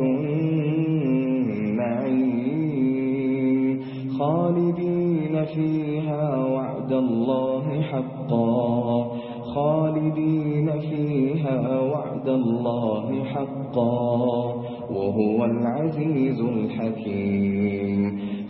النعيم خالدين فيها وعد الله حقا. خالدين فيها وعد الله حقا. وهو العزيز الحكيم.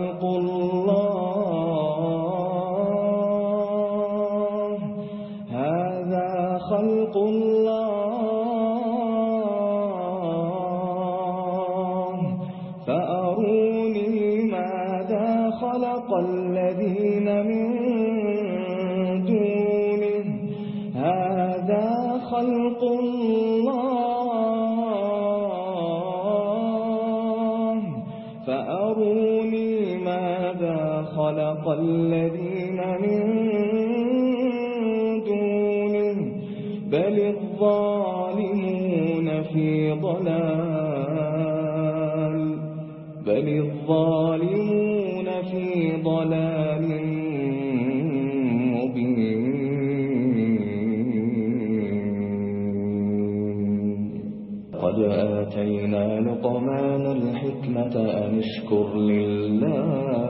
خلق الله الذين من دونه بل الظالمون في ضلال بل الظالمون في ضلال مبين. قد آتينا لقمان الحكمة أن اشكر لله.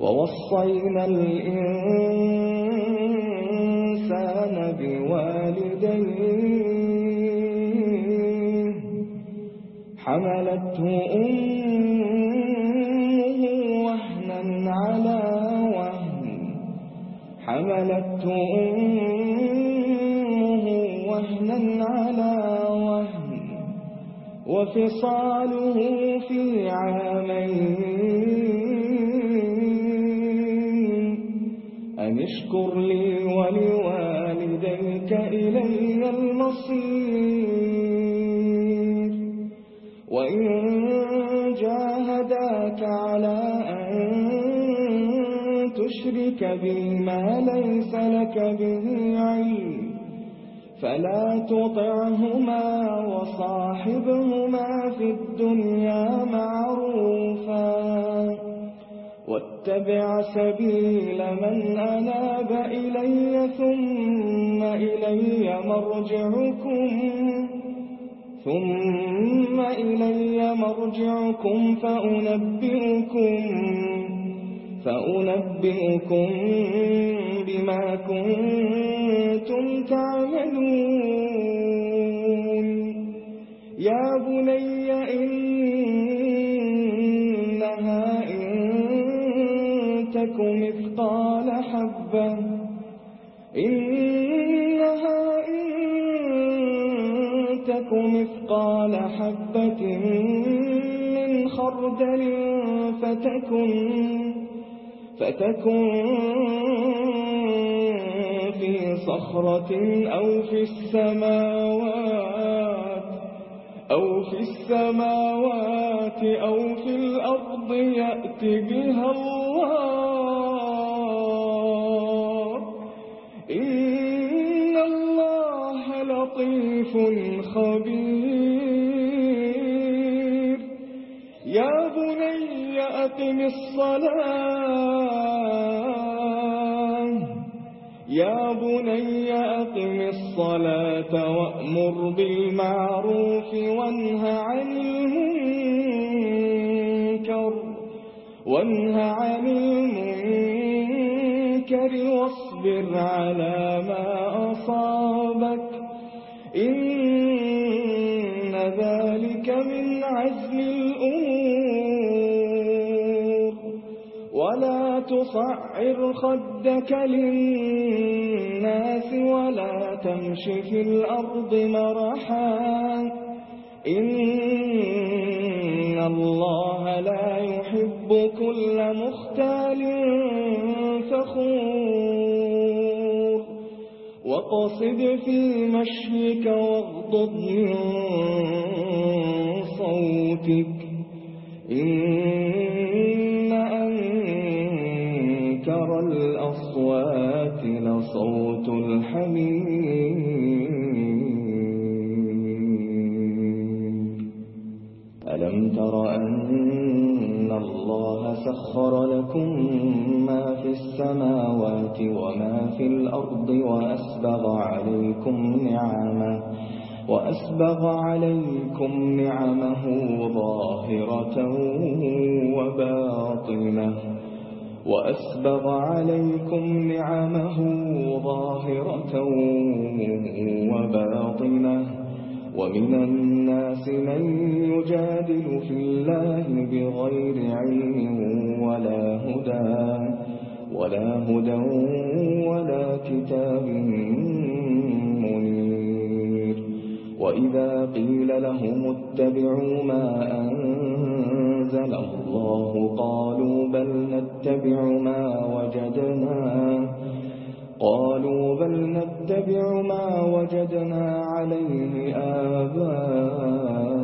ووصينا الإنسان وَإِلَيْكَ إِلَيَّ الْمَصِيرُ. وَإِن جَاهَدَاكَ عَلَى أَن تُشْرِكَ بِي مَا لَيْسَ لَكَ بِهِ عِلْمٌ. فَلَا تُطِعْهُمَا وَصَاحِبْهُمَا فِي الدُّنْيَا معه واتبع سبيل من أناب إلي ثم إلي مرجعكم ثم إلي مرجعكم فأنبئكم فأنبئكم بما كنتم تعملون يا بني إن إنها إن تك مثقال حبة من خردل فتكن فتكن في صخرة أو في السماوات أو في السماوات أو في الأرض يأتي بها الله. لطيف خبير يا بني أقم الصلاة يا بني أقم الصلاة وأمر بالمعروف وانه عن المنكر وانه عن المنكر واصبر على إن ذلك من عزم الأمور. ولا تصعر خدك للناس ولا تمشي في الأرض مرحا. إن الله لا يحب كل مختال وقصد في مشيك وأغضب من صوتك. إن أنكر الأصوات لصوت الحميد ألم تر أن الله سخر لكم ما السماوات وما في الأرض وأسبغ عليكم نعمه وأسبغ عليكم نعمه ظاهرة وباطنة وأسبغ عليكم نعمه ظاهرة وباطنة ومن الناس من يجادل في الله بغير علم ولا هدى ولا هدى ولا كتاب منير. وإذا قيل لهم اتبعوا ما أنزل الله قالوا بل نتبع ما وجدنا. قالوا بل نتبع ما وجدنا عليه آباءنا.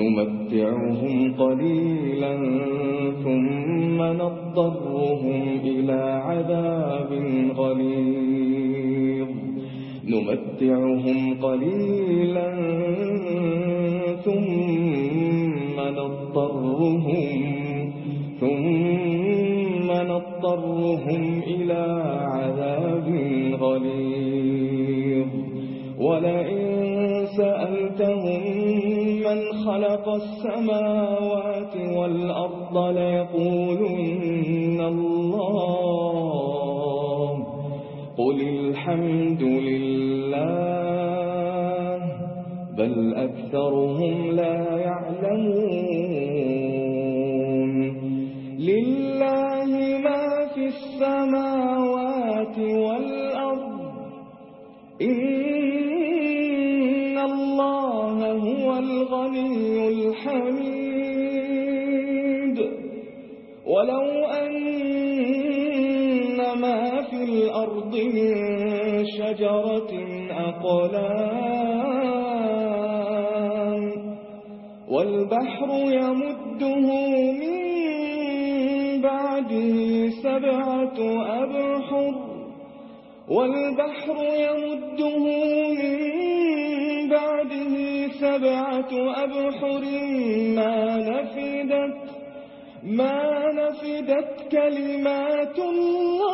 نمتعهم قليلا ثم نضرهم إلى عذاب غليظ. نمتعهم قليلا ثم نضرهم ثم نضرهم إلى عذاب غليظ. ولئن خلق السماوات والأرض ليقولن الله. قل الحمد لله بل أكثرهم لا يعلمون. أنما في الأرض من شجرة أقلام والبحر يمده من بعده سبعة أبحر والبحر يمده من بعده سبعة أبحر ما نفسه ما نفدت كلمات الله.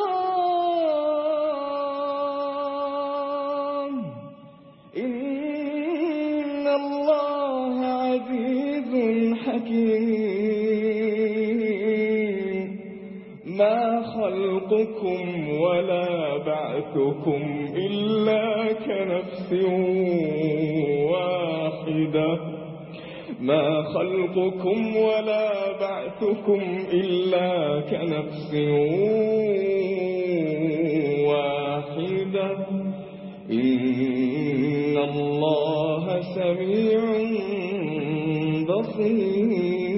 إن الله عزيز حكيم. ما خلقكم ولا بعثكم إلا كنفس واحدة. ما خلقكم ولا خلقتكم إلا كنفس واحدة إن الله سميع بصير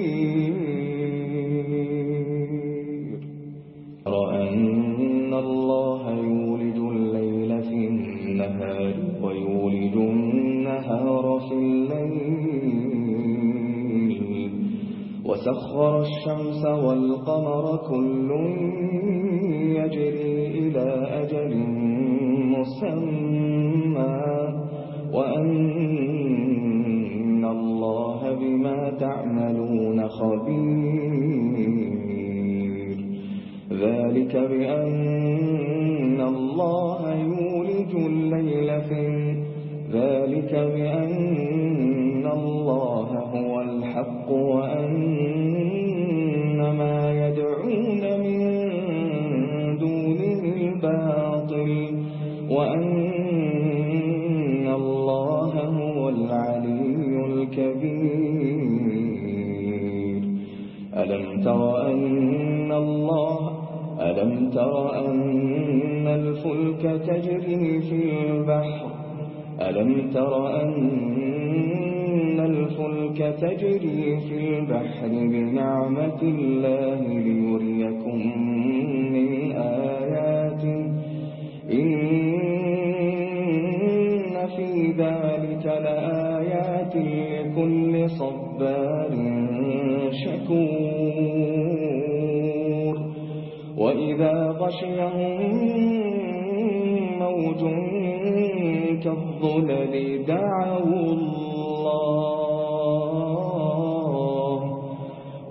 وسخر الشمس والقمر كل يجري إلى أجل مسمى وأن الله بما تعملون خبير ذلك بأن الله يولج الليل في ذلك بأن ألم تر أن الله ألم تر أن الفلك تجري في البحر ألم تر أن الفلك تجري في البحر بنعمة الله ليريكم لآيات لكل صبار شكور وإذا غشيهم موج كالظلل دعوا الله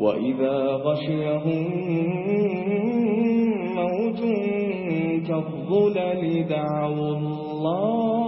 وإذا غشيهم موج كالظلل دعوا الله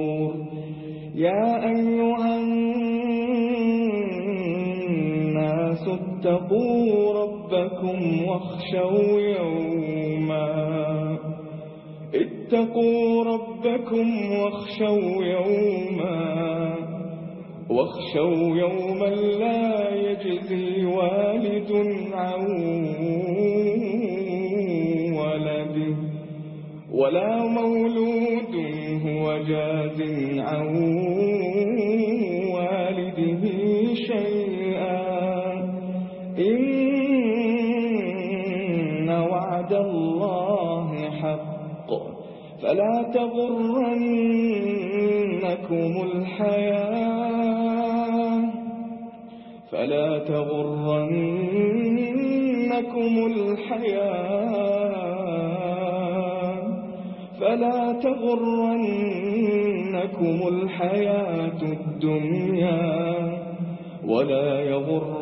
يا أيها الناس اتقوا ربكم واخشوا يوما. اتقوا ربكم واخشوا يوما. واخشوا يوما لا يجزي والد عن ولده ولا مولود هو جاز عن والده شيئا. إن وعد الله حق. فلا تغرنكم الحياة. فلا تغرنكم الحياة. تغرنكم الحياة الدنيا ولا يغرنكم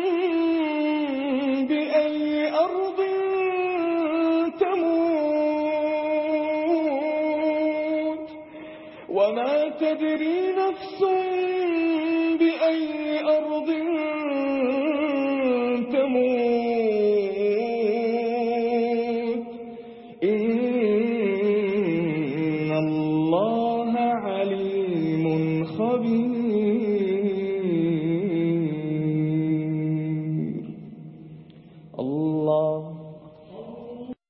وما تدري نفس بأي